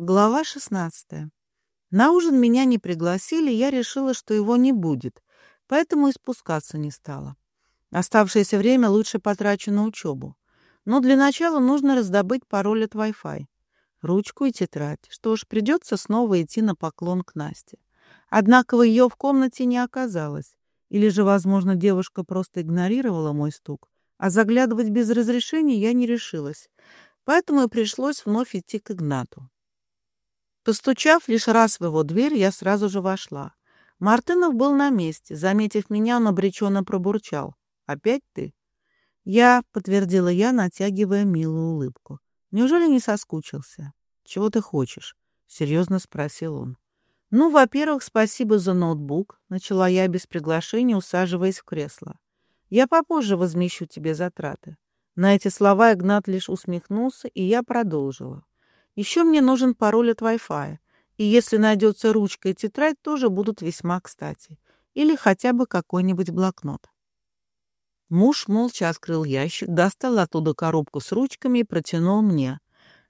Глава 16. На ужин меня не пригласили, я решила, что его не будет, поэтому и спускаться не стала. Оставшееся время лучше потрачу на учебу. Но для начала нужно раздобыть пароль от Wi-Fi, ручку и тетрадь. Что ж, придется снова идти на поклон к Насте. Однако ее в комнате не оказалось. Или же, возможно, девушка просто игнорировала мой стук, а заглядывать без разрешения я не решилась. Поэтому и пришлось вновь идти к Игнату. Постучав лишь раз в его дверь, я сразу же вошла. Мартынов был на месте. Заметив меня, он обреченно пробурчал. «Опять ты?» «Я», — подтвердила я, натягивая милую улыбку. «Неужели не соскучился?» «Чего ты хочешь?» — серьезно спросил он. «Ну, во-первых, спасибо за ноутбук», — начала я без приглашения, усаживаясь в кресло. «Я попозже возмещу тебе затраты». На эти слова Игнат лишь усмехнулся, и я продолжила. Еще мне нужен пароль от Wi-Fi, и если найдется ручка и тетрадь, тоже будут весьма кстати. Или хотя бы какой-нибудь блокнот. Муж молча открыл ящик, достал оттуда коробку с ручками и протянул мне.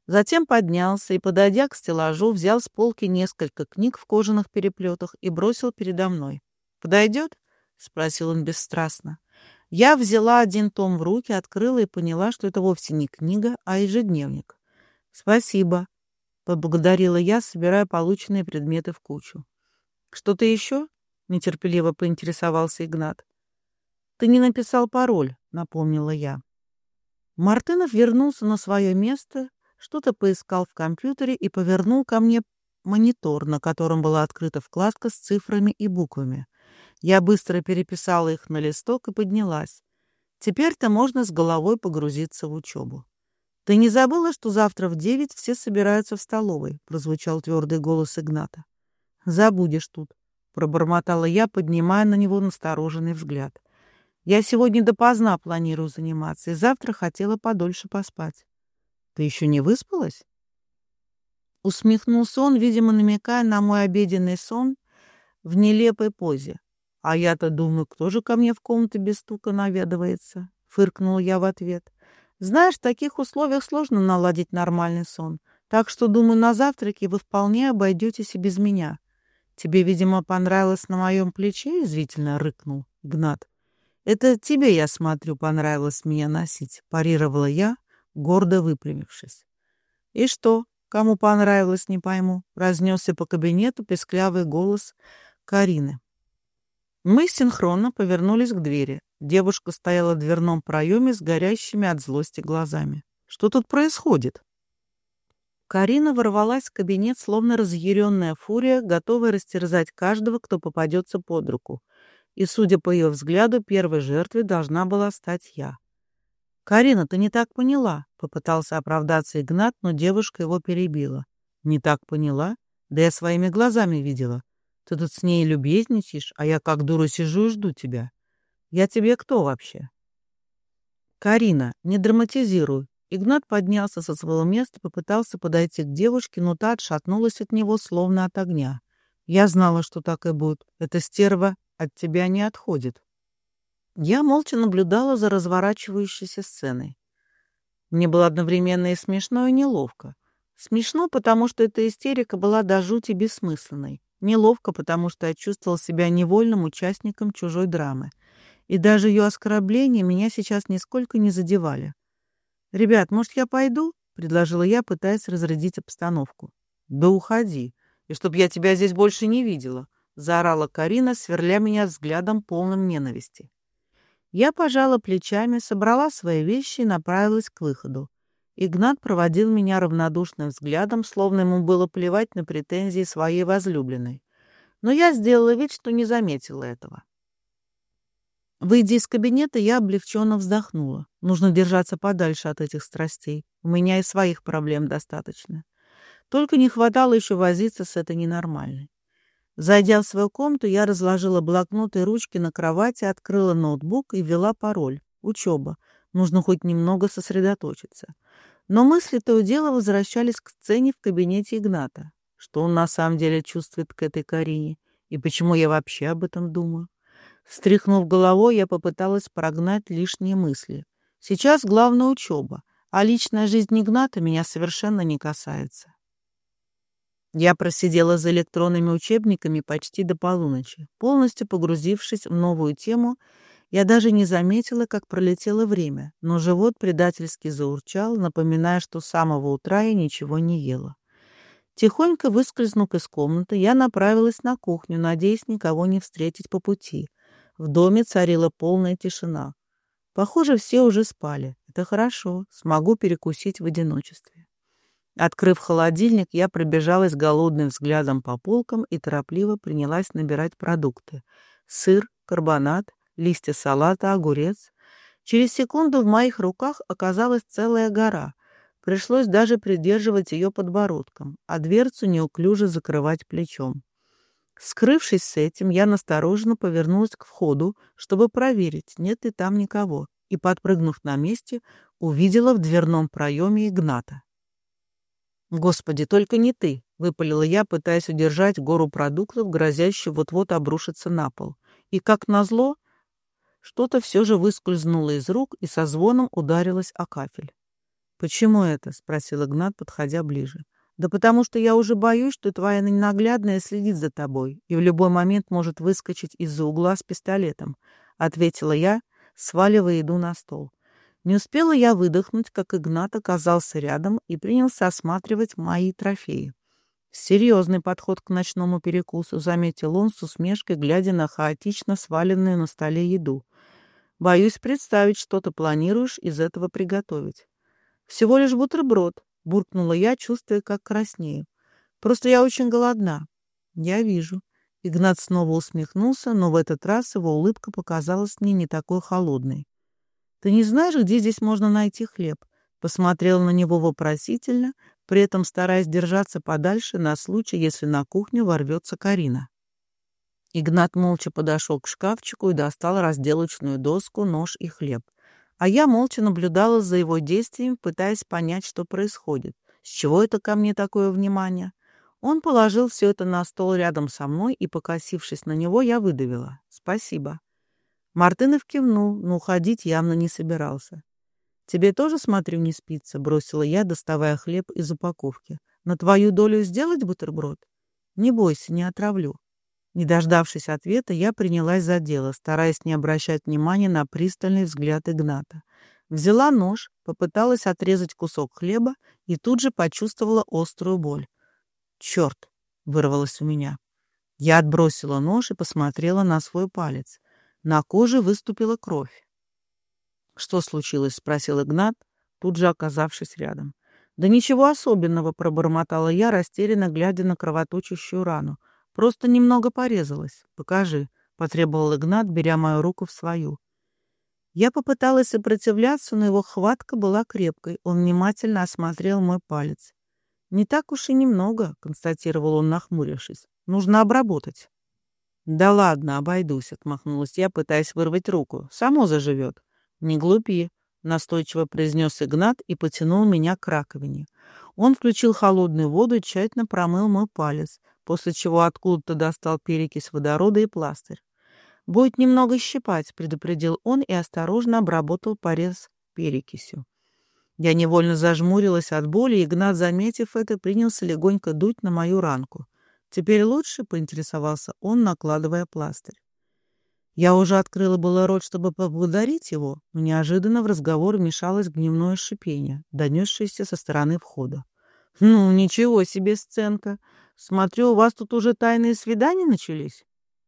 Затем поднялся и, подойдя к стеллажу, взял с полки несколько книг в кожаных переплетах и бросил передо мной. «Подойдет?» — спросил он бесстрастно. Я взяла один том в руки, открыла и поняла, что это вовсе не книга, а ежедневник. «Спасибо», — поблагодарила я, собирая полученные предметы в кучу. «Что-то еще?» — нетерпеливо поинтересовался Игнат. «Ты не написал пароль», — напомнила я. Мартынов вернулся на свое место, что-то поискал в компьютере и повернул ко мне монитор, на котором была открыта вкладка с цифрами и буквами. Я быстро переписала их на листок и поднялась. Теперь-то можно с головой погрузиться в учебу. «Ты не забыла, что завтра в девять все собираются в столовой?» — прозвучал твердый голос Игната. «Забудешь тут», — пробормотала я, поднимая на него настороженный взгляд. «Я сегодня допоздна планирую заниматься, и завтра хотела подольше поспать». «Ты еще не выспалась?» Усмехнулся он, видимо, намекая на мой обеденный сон в нелепой позе. «А я-то думаю, кто же ко мне в комнату без стука наведывается?» — фыркнул я в ответ. Знаешь, в таких условиях сложно наладить нормальный сон, так что, думаю, на завтраке вы вполне обойдетесь и без меня. Тебе, видимо, понравилось на моем плече, — извительно рыкнул Гнат. Это тебе, я смотрю, понравилось меня носить, — парировала я, гордо выпрямившись. И что, кому понравилось, не пойму, — разнесся по кабинету песклявый голос Карины. Мы синхронно повернулись к двери. Девушка стояла в дверном проеме с горящими от злости глазами. «Что тут происходит?» Карина ворвалась в кабинет, словно разъяренная фурия, готовая растерзать каждого, кто попадется под руку. И, судя по ее взгляду, первой жертвой должна была стать я. «Карина, ты не так поняла», — попытался оправдаться Игнат, но девушка его перебила. «Не так поняла? Да я своими глазами видела. Ты тут с ней любезничаешь, а я как дура сижу и жду тебя. Я тебе кто вообще? Карина, не драматизируй. Игнат поднялся со своего места, попытался подойти к девушке, но та отшатнулась от него, словно от огня. Я знала, что так и будет. Эта стерва от тебя не отходит. Я молча наблюдала за разворачивающейся сценой. Мне было одновременно и смешно, и неловко. Смешно, потому что эта истерика была до жути бессмысленной. Неловко, потому что я чувствовала себя невольным участником чужой драмы и даже ее оскорбления меня сейчас нисколько не задевали. «Ребят, может, я пойду?» — предложила я, пытаясь разрядить обстановку. «Да уходи, и чтоб я тебя здесь больше не видела», — заорала Карина, сверля меня взглядом полным ненависти. Я пожала плечами, собрала свои вещи и направилась к выходу. Игнат проводил меня равнодушным взглядом, словно ему было плевать на претензии своей возлюбленной. Но я сделала вид, что не заметила этого. Выйдя из кабинета, я облегченно вздохнула. Нужно держаться подальше от этих страстей. У меня и своих проблем достаточно. Только не хватало еще возиться с этой ненормальной. Зайдя в свою комнату, я разложила блокнот и ручки на кровати, открыла ноутбук и ввела пароль. Учеба. Нужно хоть немного сосредоточиться. Но мысли то и дело возвращались к сцене в кабинете Игната. Что он на самом деле чувствует к этой Карине? И почему я вообще об этом думаю? Стряхнув головой, я попыталась прогнать лишние мысли. Сейчас главная учеба, а личная жизнь Игната меня совершенно не касается. Я просидела за электронными учебниками почти до полуночи. Полностью погрузившись в новую тему, я даже не заметила, как пролетело время, но живот предательски заурчал, напоминая, что с самого утра я ничего не ела. Тихонько выскользнув из комнаты, я направилась на кухню, надеясь никого не встретить по пути. В доме царила полная тишина. Похоже, все уже спали. Это хорошо, смогу перекусить в одиночестве. Открыв холодильник, я пробежалась голодным взглядом по полкам и торопливо принялась набирать продукты. Сыр, карбонат, листья салата, огурец. Через секунду в моих руках оказалась целая гора. Пришлось даже придерживать ее подбородком, а дверцу неуклюже закрывать плечом. Скрывшись с этим, я настороженно повернулась к входу, чтобы проверить, нет ли там никого, и, подпрыгнув на месте, увидела в дверном проеме Игната. «Господи, только не ты!» — выпалила я, пытаясь удержать гору продуктов, грозящую вот-вот обрушиться на пол. И, как назло, что-то все же выскользнуло из рук и со звоном ударилось о кафель. «Почему это?» — спросил Игнат, подходя ближе. «Да потому что я уже боюсь, что твоя ненаглядная следит за тобой и в любой момент может выскочить из-за угла с пистолетом», — ответила я, сваливая еду на стол. Не успела я выдохнуть, как Игнат оказался рядом и принялся осматривать мои трофеи. Серьезный подход к ночному перекусу, заметил он с усмешкой, глядя на хаотично сваленную на столе еду. Боюсь представить, что ты планируешь из этого приготовить. Всего лишь бутерброд, буркнула я, чувствуя, как краснею. Просто я очень голодна. Я вижу. Игнат снова усмехнулся, но в этот раз его улыбка показалась мне не такой холодной. «Ты не знаешь, где здесь можно найти хлеб?» Посмотрел на него вопросительно, при этом стараясь держаться подальше на случай, если на кухню ворвется Карина. Игнат молча подошел к шкафчику и достал разделочную доску, нож и хлеб. А я молча наблюдала за его действием, пытаясь понять, что происходит. С чего это ко мне такое внимание? Он положил все это на стол рядом со мной, и, покосившись на него, я выдавила. «Спасибо». Мартынов кивнул, но уходить явно не собирался. «Тебе тоже, смотрю, не спится», — бросила я, доставая хлеб из упаковки. «На твою долю сделать бутерброд? Не бойся, не отравлю». Не дождавшись ответа, я принялась за дело, стараясь не обращать внимания на пристальный взгляд Игната. Взяла нож, попыталась отрезать кусок хлеба и тут же почувствовала острую боль. «Черт!» — вырвалось у меня. Я отбросила нож и посмотрела на свой палец. На коже выступила кровь. «Что случилось?» — спросил Игнат, тут же оказавшись рядом. «Да ничего особенного», — пробормотала я, растерянно глядя на кровоточащую рану. «Просто немного порезалась. Покажи», — потребовал Игнат, беря мою руку в свою. Я попыталась сопротивляться, но его хватка была крепкой. Он внимательно осмотрел мой палец. «Не так уж и немного», — констатировал он, нахмурившись. «Нужно обработать». «Да ладно, обойдусь», — отмахнулась я, пытаясь вырвать руку. «Само заживет». «Не глупи», — настойчиво произнес Игнат и потянул меня к раковине. Он включил холодную воду и тщательно промыл мой палец, после чего откуда-то достал перекись водорода и пластырь. «Будет немного щипать», — предупредил он и осторожно обработал порез перекисью. Я невольно зажмурилась от боли, и Игнат, заметив это, принялся легонько дуть на мою ранку. «Теперь лучше?» — поинтересовался он, накладывая пластырь. Я уже открыла было рот, чтобы поблагодарить его, но неожиданно в разговор вмешалось гневное шипение, донесшееся со стороны входа. «Ну, ничего себе сценка! Смотрю, у вас тут уже тайные свидания начались?»